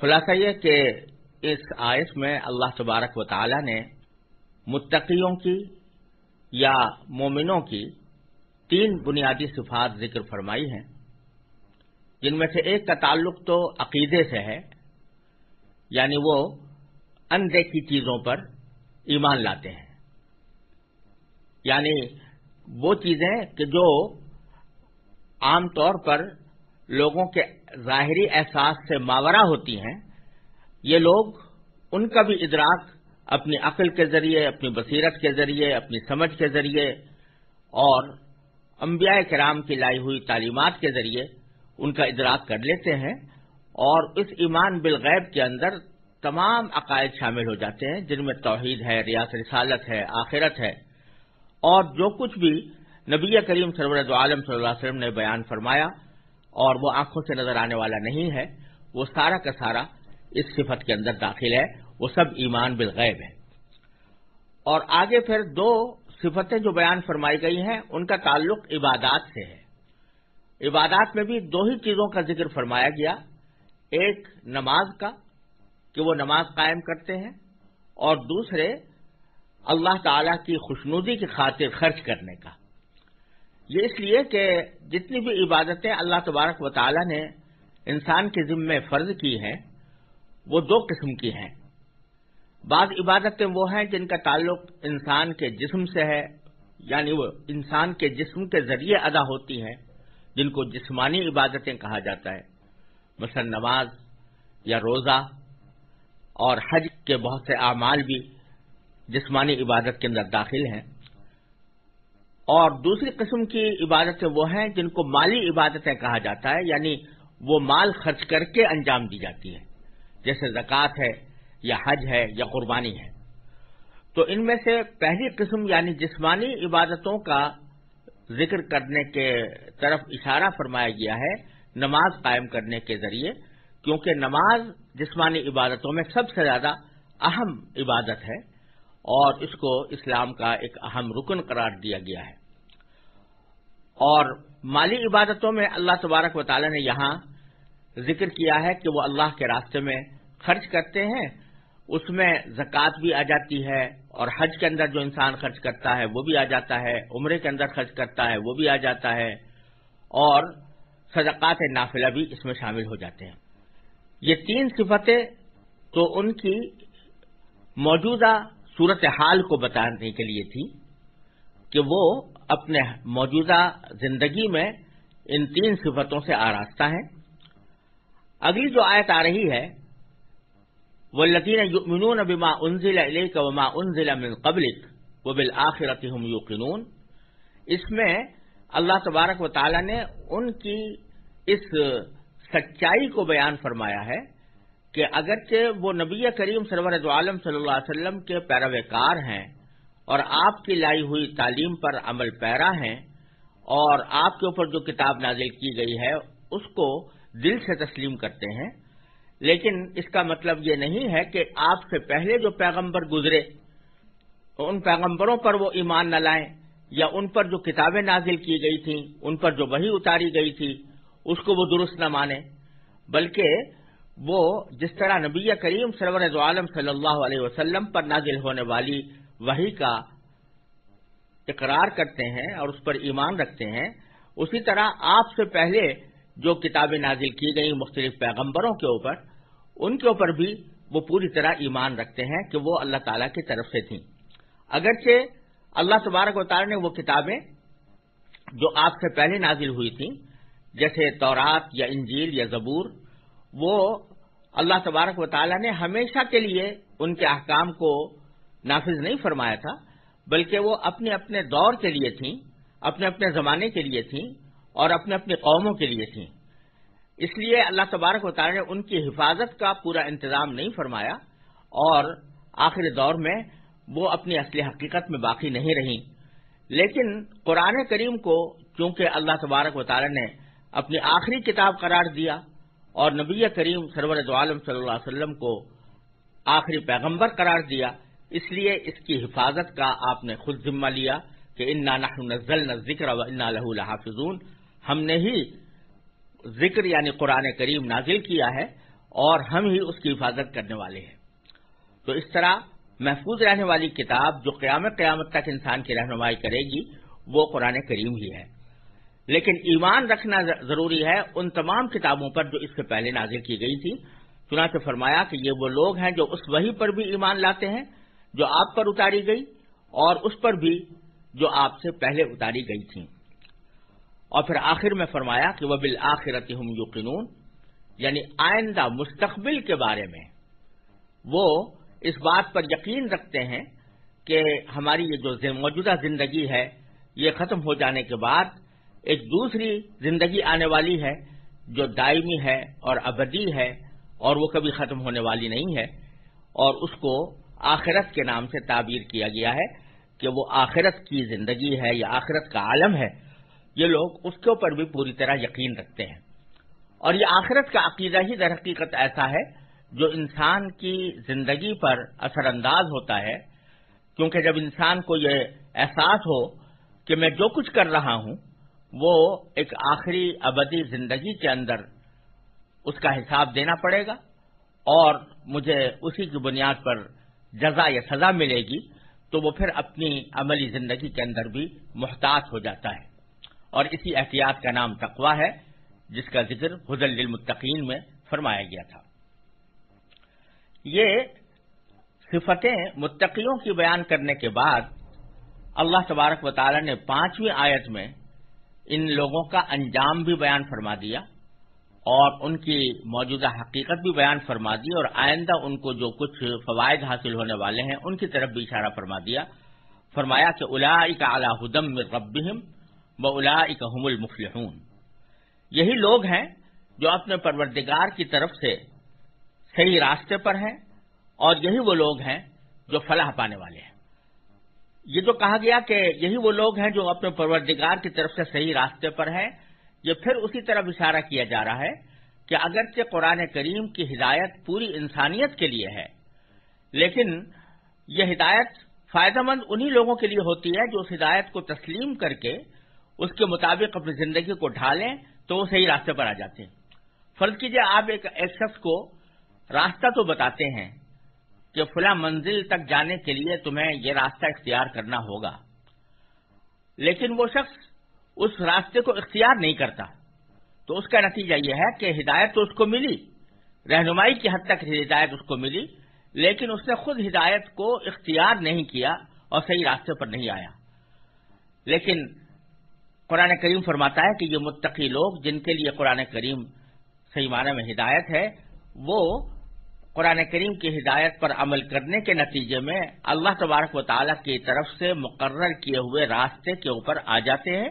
خلاصہ یہ کہ اس آیت میں اللہ تبارک و تعالی نے متقیوں کی یا مومنوں کی تین بنیادی صفات ذکر فرمائی ہیں۔ جن میں سے ایک کا تعلق تو عقیدے سے ہے یعنی وہ اندیکھی چیزوں پر ایمان لاتے ہیں۔ یعنی وہ چیزیں کہ جو عام طور پر لوگوں کے ظاہری احساس سے ماورہ ہوتی ہیں، یہ لوگ ان کا بھی ادراک اپنی عقل کے ذریعے، اپنی بصیرت کے ذریعے، اپنی سمجھ کے ذریعے اور انبیاء کرام کی لائی ہوئی تعلیمات کے ذریعے ان کا ادراک کر لیتے ہیں اور اس ایمان بالغیب کے اندر تمام عقائد شامل ہو جاتے ہیں، جن میں توحید ہے، ریاض رسالت ہے، آخرت ہے۔ اور جو کچھ بھی نبی کریم سرورت عالم صلی اللہ علیہ وسلم نے بیان فرمایا اور وہ آنکھوں سے نظر آنے والا نہیں ہے، وہ سارا کا سارا اس صفت کے اندر داخل ہے، وہ سب ایمان بالغیب ہے اور آگے پھر دو صفتیں جو بیان فرمائی گئی ہیں، ان کا تعلق عبادات سے ہے۔ عبادات میں بھی دو ہی چیزوں کا ذکر فرمایا گیا۔ ایک نماز کا، کہ وہ نماز قائم کرتے ہیں، اور دوسرے اللہ تعالی کی خوشنودی کی خاطر خرچ کرنے کا۔ یہ اس لیے کہ جتنی بھی عبادتیں اللہ تبارک و تعالی نے انسان کے ذمے فرض کی ہیں، وہ دو قسم کی ہیں۔ بعض عبادتیں وہ ہیں جن کا تعلق انسان کے جسم سے ہے یعنی وہ انسان کے جسم کے ذریعے ادا ہوتی ہیں، جن کو جسمانی عبادتیں کہا جاتا ہے۔ مثلا نماز یا روزہ اور حج کے بہت سے اعمال بھی جسمانی عبادت کے اندر داخل ہیں۔ اور دوسری قسم کی عبادتیں وہ ہیں جن کو مالی عبادتیں کہا جاتا ہے یعنی وہ مال خرچ کر کے انجام دی جاتی ہے جیسے زکوٰۃ ہے یا حج ہے یا قربانی ہے۔ تو ان میں سے پہلی قسم یعنی جسمانی عبادتوں کا ذکر کرنے کے طرف اشارہ فرمایا گیا ہے نماز قائم کرنے کے ذریعے، کیونکہ نماز جسمانی عبادتوں میں سب سے زیادہ اہم عبادت ہے اور اس کو اسلام کا ایک اہم رکن قرار دیا گیا ہے۔ اور مالی عبادتوں میں اللہ تبارک و تعالی نے یہاں ذکر کیا ہے کہ وہ اللہ کے راستے میں خرچ کرتے ہیں، اس میں زکوٰۃ بھی آ جاتی ہے اور حج کے اندر جو انسان خرچ کرتا ہے وہ بھی آ جاتا ہے، عمرے کے اندر خرچ کرتا ہے وہ بھی آ جاتا ہے اور صدقات نافلہ بھی اس میں شامل ہو جاتے ہیں۔ یہ تین صفتیں تو ان کی موجودہ صورت حال کو بتانے کے لیے تھی کہ وہ اپنے موجودہ زندگی میں ان تین صفتوں سے آراستہ ہیں۔ اگلی جو آیت آ رہی ہے وہ لطین یؤمنون بما انزل الیک وما انزل من قبلک وہ بالآخرت ہم یوقنون اس میں اللہ تبارک و تعالی نے ان کی اس سچائی کو بیان فرمایا ہے کہ اگرچہ وہ نبی کریم سرور عالم صلی اللہ علیہ وسلم کے پیروکار ہیں اور آپ کی لائی ہوئی تعلیم پر عمل پیرا ہیں اور آپ کے اوپر جو کتاب نازل کی گئی ہے، اس کو دل سے تسلیم کرتے ہیں۔ لیکن اس کا مطلب یہ نہیں ہے کہ آپ سے پہلے جو پیغمبر گزرے، ان پیغمبروں پر وہ ایمان نہ لائیں یا ان پر جو کتابیں نازل کی گئی تھیں، ان پر جو وہی اتاری گئی تھی، اس کو وہ درست نہ مانے بلکہ وہ جس طرح نبی کریم سرور عالم صلی اللہ علیہ وسلم پر نازل ہونے والی وہی کا اقرار کرتے ہیں اور اس پر ایمان رکھتے ہیں، اسی طرح آپ سے پہلے جو کتابیں نازل کی گئی مختلف پیغمبروں کے اوپر، ان کے اوپر بھی وہ پوری طرح ایمان رکھتے ہیں کہ وہ اللہ تعالی کی طرف سے تھیں۔ اگرچہ اللہ تبارک و تعالی نے وہ کتابیں جو آپ سے پہلے نازل ہوئی تھیں، جیسے تورات یا انجیل یا زبور، وہ اللہ تبارک و تعالی نے ہمیشہ کے لیے ان کے احکام کو نافذ نہیں فرمایا تھا، بلکہ وہ اپنے اپنے دور کے لیے تھیں، اپنے اپنے زمانے کے لیے تھیں اور اپنے اپنے قوموں کے لیے تھیں۔ اس لیے اللہ تبارک و تعالی نے ان کی حفاظت کا پورا انتظام نہیں فرمایا اور آخری دور میں وہ اپنی اصلی حقیقت میں باقی نہیں رہیں۔ لیکن قرآن کریم کو چونکہ اللہ تبارک و تعالی نے اپنی آخری کتاب قرار دیا اور نبی کریم سرور عالم صلی اللہ علیہ وسلم کو آخری پیغمبر قرار دیا اس لیے اس کی حفاظت کا آپ نے خود ذمہ لیا کہ انا نزل نہ ذکر و انا لہ الحافظون ہم نے ہی ذکر یعنی قرآن کریم نازل کیا ہے اور ہم ہی اس کی حفاظت کرنے والے ہیں۔ تو اس طرح محفوظ رہنے والی کتاب جو قیامت قیامت تک انسان کی رہنمائی کرے گی، وہ قرآن کریم ہی ہے۔ لیکن ایمان رکھنا ضروری ہے ان تمام کتابوں پر جو اس سے پہلے نازل کی گئی تھی۔ چنانچہ فرمایا کہ یہ وہ لوگ ہیں جو اس وہی پر بھی ایمان لاتے ہیں جو آپ پر اتاری گئی اور اس پر بھی جو آپ سے پہلے اتاری گئی تھیں۔ اور پھر آخر میں فرمایا کہ وہ بالآخرت ہم یقینون یعنی آئندہ مستقبل کے بارے میں۔ وہ اس بات پر یقین رکھتے ہیں کہ ہماری یہ جو موجودہ زندگی ہے، یہ ختم ہو جانے کے بعد ایک دوسری زندگی آنے والی ہے جو دائمی ہے اور ابدی ہے اور وہ کبھی ختم ہونے والی نہیں ہے اور اس کو آخرت کے نام سے تعبیر کیا گیا ہے کہ وہ آخرت کی زندگی ہے یا آخرت کا عالم ہے، یہ لوگ اس کے اوپر بھی پوری طرح یقین رکھتے ہیں۔ اور یہ آخرت کا عقیدہ ہی در حقیقت ایسا ہے جو انسان کی زندگی پر اثر انداز ہوتا ہے، کیونکہ جب انسان کو یہ احساس ہو کہ میں جو کچھ کر رہا ہوں، وہ ایک آخری ابدی زندگی کے اندر اس کا حساب دینا پڑے گا اور مجھے اسی کی بنیاد پر جزا یا سزا ملے گی، تو وہ پھر اپنی عملی زندگی کے اندر بھی محتاط ہو جاتا ہے۔ اور اسی احتیاط کا نام تقوا ہے، جس کا ذکر حضل للمتقین میں فرمایا گیا تھا۔ یہ صفتیں متقیوں کی بیان کرنے کے بعد اللہ تبارک و تعالی نے پانچویں آیت میں ان لوگوں کا انجام بھی بیان فرما دیا۔ اور ان کی موجودہ حقیقت بھی بیان فرما دی اور آئندہ ان کو جو کچھ فوائد حاصل ہونے والے ہیں، ان کی طرف بھی اشارہ فرما دیا۔ فرمایا کہ الا اعلی ہدم ربہم و الا ہم المفلحون۔ یہی لوگ ہیں جو اپنے پروردگار کی طرف سے صحیح راستے پر ہیں اور یہی وہ لوگ ہیں جو فلاح پانے والے ہیں۔ یہ جو کہا گیا کہ یہی وہ لوگ ہیں جو اپنے پروردگار کی طرف سے صحیح راستے پر ہیں یہ پھر اسی طرف اشارہ کیا جا رہا ہے کہ اگرچہ قرآن کریم کی ہدایت پوری انسانیت کے لیے ہے، لیکن یہ ہدایت فائدہ مند انہی لوگوں کے لیے ہوتی ہے جو اس ہدایت کو تسلیم کر کے اس کے مطابق اپنی زندگی کو ڈھالیں تو وہ صحیح راستے پر آ جاتے ہیں۔ فرض کیجیے آپ ایک شخص کو راستہ تو بتاتے ہیں کہ فلاں منزل تک جانے کے لیے تمہیں یہ راستہ اختیار کرنا ہوگا، لیکن وہ شخص اس راستے کو اختیار نہیں کرتا۔ تو اس کا نتیجہ یہ ہے کہ ہدایت تو اس کو ملی، رہنمائی کی حد تک ہدایت اس کو ملی، لیکن اس نے خود ہدایت کو اختیار نہیں کیا اور صحیح راستے پر نہیں آیا۔ لیکن قرآن کریم فرماتا ہے کہ یہ متقی لوگ جن کے لیے قرآن کریم صحیح معنی میں ہدایت ہے، وہ قرآن کریم کی ہدایت پر عمل کرنے کے نتیجے میں اللہ تبارک و تعالیٰ کی طرف سے مقرر کیے ہوئے راستے کے اوپر آ جاتے ہیں۔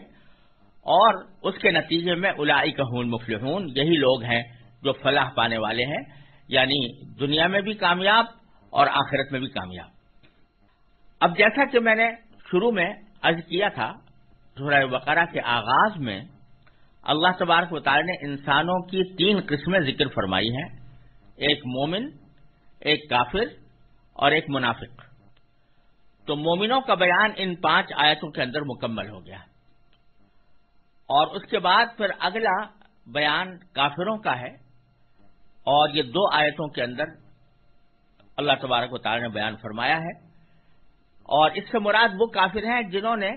اور اس کے نتیجے میں الائی کہون مفلحون یہی لوگ ہیں جو فلاح پانے والے ہیں یعنی دنیا میں بھی کامیاب اور آخرت میں بھی کامیاب۔ اب جیسا کہ میں نے شروع میں عرض کیا تھا، سورہ وقرہ کے آغاز میں اللہ تبارک و تعالی نے انسانوں کی تین قسمیں ذکر فرمائی ہیں، ایک مومن، ایک کافر اور ایک منافق۔ تو مومنوں کا بیان ان پانچ آیتوں کے اندر مکمل ہو گیا۔ اور اس کے بعد پھر اگلا بیان کافروں کا ہے اور یہ دو آیتوں کے اندر اللہ تبارک و تعالی نے بیان فرمایا ہے اور اس سے مراد وہ کافر ہیں جنہوں نے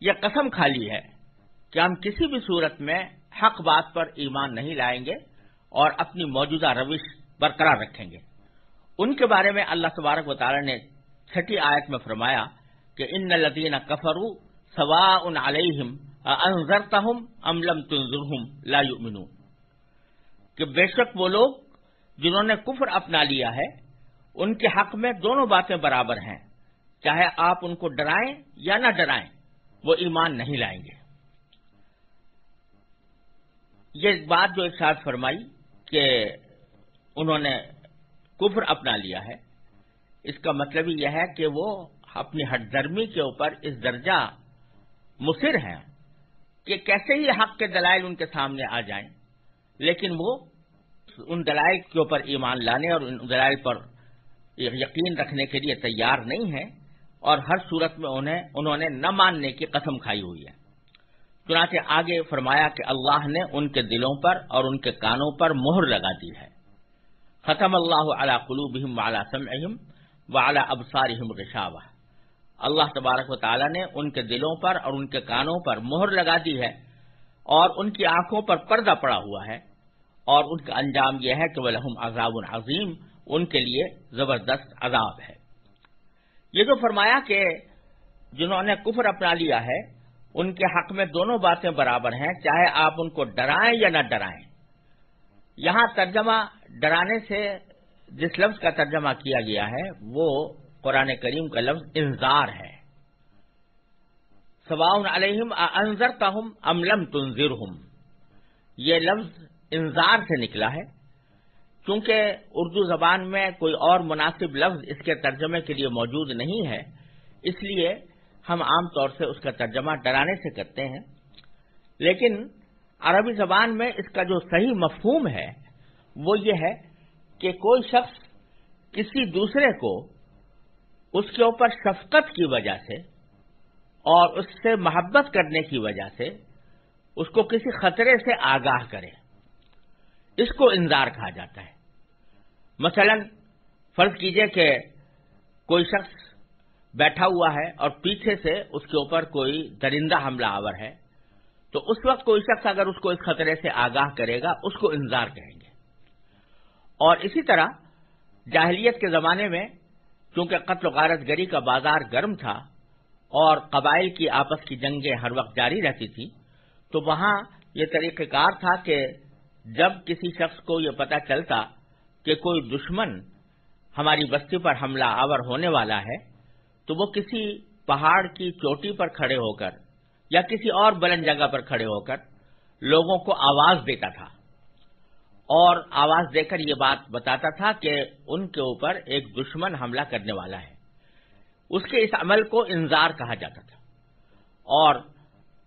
یہ قسم کھا لی ہے کہ ہم کسی بھی صورت میں حق بات پر ایمان نہیں لائیں گے اور اپنی موجودہ روش برقرار رکھیں گے۔ ان کے بارے میں اللہ تبارک و تعالی نے چھٹی آیت میں فرمایا کہ ان لدین کفرو سوا ان علیہم املم تنظرہم لا یؤمنون کہ بے شک وہ لوگ جنہوں نے کفر اپنا لیا ہے، ان کے حق میں دونوں باتیں برابر ہیں۔ چاہے آپ ان کو ڈرائیں یا نہ ڈرائیں، وہ ایمان نہیں لائیں گے۔ یہ بات جو ارشاد فرمائی کہ انہوں نے کفر اپنا لیا ہے، اس کا مطلب یہ ہے کہ وہ اپنی ہٹ درمی کے اوپر اس درجہ مصر ہیں۔ کہ کیسے ہی حق کے دلائل ان کے سامنے آ جائیں، لیکن وہ ان دلائل کے اوپر ایمان لانے اور ان دلائل پر یقین رکھنے کے لیے تیار نہیں ہیں اور ہر صورت میں انہیں، انہوں نے نہ ماننے کی قسم کھائی ہوئی ہے۔ چنانچہ آگے فرمایا کہ اللہ نے ان کے دلوں پر اور ان کے کانوں پر مہر لگا دی ہے۔ ختم اللہ علی قلوبہم وعلی سمعہم وعلی ابصارہم غشاوہ۔ اللہ تبارک و تعالی نے ان کے دلوں پر اور ان کے کانوں پر مہر لگا دی ہے اور ان کی آنکھوں پر پردہ پڑا ہوا ہے اور ان کا انجام یہ ہے کہ وہ لحم عذاب العظیم ان کے لیے زبردست عذاب ہے۔ یہ جو فرمایا کہ جنہوں نے کفر اپنا لیا ہے، ان کے حق میں دونوں باتیں برابر ہیں، چاہے آپ ان کو ڈرائیں یا نہ ڈرائیں۔ یہاں ترجمہ ڈرانے سے جس لفظ کا ترجمہ کیا گیا ہے، وہ قرآن کریم کا لفظ انذار ہے۔ سواؤن علیہم انضر تاہم املم تنظر یہ لفظ انذار سے نکلا ہے۔ کیونکہ اردو زبان میں کوئی اور مناسب لفظ اس کے ترجمے کے لیے موجود نہیں ہے، اس لیے ہم عام طور سے اس کا ترجمہ ڈرانے سے کرتے ہیں۔ لیکن عربی زبان میں اس کا جو صحیح مفہوم ہے، وہ یہ ہے کہ کوئی شخص کسی دوسرے کو اس کے اوپر شفقت کی وجہ سے اور اس سے محبت کرنے کی وجہ سے اس کو کسی خطرے سے آگاہ کرے۔ اس کو انذار کہا جاتا ہے۔ مثلا فرض کیجیے کہ کوئی شخص بیٹھا ہوا ہے اور پیچھے سے اس کے اوپر کوئی درندہ حملہ آور ہے، تو اس وقت کوئی شخص اگر اس کو اس خطرے سے آگاہ کرے گا، اس کو انذار کہیں گے۔ اور اسی طرح جاہلیت کے زمانے میں کیونکہ قتل و غارت گری کا بازار گرم تھا اور قبائل کی آپس کی جنگیں ہر وقت جاری رہتی تھی تو وہاں یہ طریقہ کار تھا کہ جب کسی شخص کو یہ پتا چلتا کہ کوئی دشمن ہماری بستی پر حملہ آور ہونے والا ہے، تو وہ کسی پہاڑ کی چوٹی پر کھڑے ہو کر یا کسی اور بلند جگہ پر کھڑے ہو کر لوگوں کو آواز دیتا تھا۔ اور آواز دے کر یہ بات بتاتا تھا کہ ان کے اوپر ایک دشمن حملہ کرنے والا ہے۔ اس کے اس عمل کو انذار کہا جاتا تھا۔ اور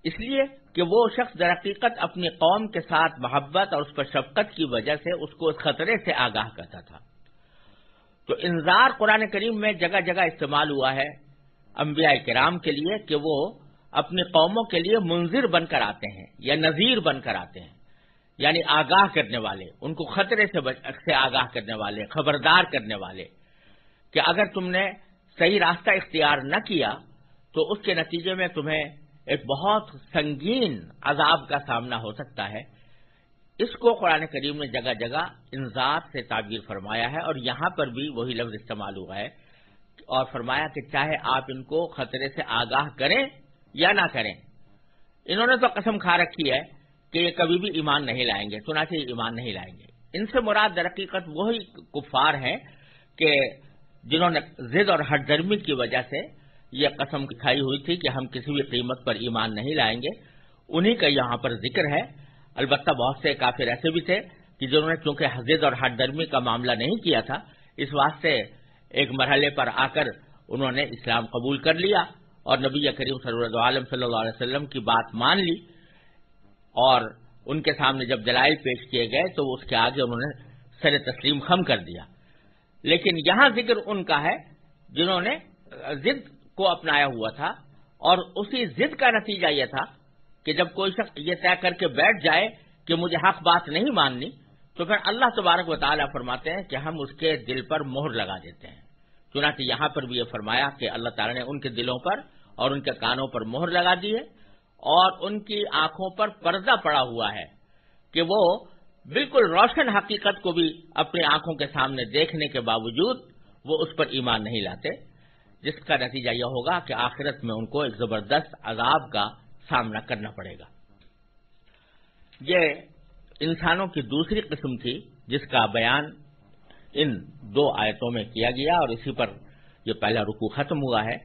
اس لیے کہ وہ شخص در حقیقت اپنی قوم کے ساتھ محبت اور اس پر شفقت کی وجہ سے اس کو اس خطرے سے آگاہ کرتا تھا۔ تو انذار قرآن کریم میں جگہ جگہ استعمال ہوا ہے انبیاء کرام کے لیے کہ وہ اپنی قوموں کے لیے منظر بن کر آتے ہیں یا نذیر بن کر آتے ہیں۔ یعنی آگاہ کرنے والے، ان کو خطرے سے آگاہ کرنے والے، خبردار کرنے والے، کہ اگر تم نے صحیح راستہ اختیار نہ کیا، تو اس کے نتیجے میں تمہیں ایک بہت سنگین عذاب کا سامنا ہو سکتا ہے۔ اس کو قرآن کریم نے جگہ جگہ انذار سے تعبیر فرمایا ہے اور یہاں پر بھی وہی لفظ استعمال ہوا ہے اور فرمایا کہ چاہے آپ ان کو خطرے سے آگاہ کریں یا نہ کریں۔ انہوں نے تو قسم کھا رکھی ہے۔ کہ یہ کبھی بھی ایمان نہیں لائیں گے، چنانچہ ایمان نہیں لائیں گے۔ ان سے مراد درقیقت وہی کفار ہیں کہ جنہوں نے ضد اور ہٹ درمی کی وجہ سے یہ قسم کھائی ہوئی تھی کہ ہم کسی بھی قیمت پر ایمان نہیں لائیں گے۔ انہی کا یہاں پر ذکر ہے۔ البتہ بہت سے کافر ایسے بھی تھے کہ جنہوں نے چونکہ حضرت اور ہٹ درمی کا معاملہ نہیں کیا تھا، اس واسطے ایک مرحلے پر آ کر انہوں نے اسلام قبول کر لیا اور نبی کریم عالم صلی اللہ علیہ وسلم کی بات مان لی۔ اور ان کے سامنے جب دلائل پیش کیے گئے تو اس کے آگے انہوں نے سر تسلیم خم کر دیا۔ لیکن یہاں ذکر ان کا ہے جنہوں نے ضد کو اپنایا ہوا تھا اور اسی ضد کا نتیجہ یہ تھا کہ جب کوئی شخص یہ طے کر کے بیٹھ جائے کہ مجھے حق بات نہیں ماننی تو پھر اللہ تبارک و تعالیٰ فرماتے ہیں کہ ہم اس کے دل پر مہر لگا دیتے ہیں۔ چنانچہ یہاں پر بھی یہ فرمایا کہ اللہ تعالیٰ نے ان کے دلوں پر اور ان کے کانوں پر مہر لگا دی ہے۔ اور ان کی آنکھوں پر پردہ پڑا ہوا ہے کہ وہ بالکل روشن حقیقت کو بھی اپنی آنکھوں کے سامنے دیکھنے کے باوجود وہ اس پر ایمان نہیں لاتے، جس کا نتیجہ یہ ہوگا کہ آخرت میں ان کو ایک زبردست عذاب کا سامنا کرنا پڑے گا۔ یہ انسانوں کی دوسری قسم تھی جس کا بیان ان دو آیتوں میں کیا گیا اور اسی پر یہ پہلا رکو ختم ہوا ہے۔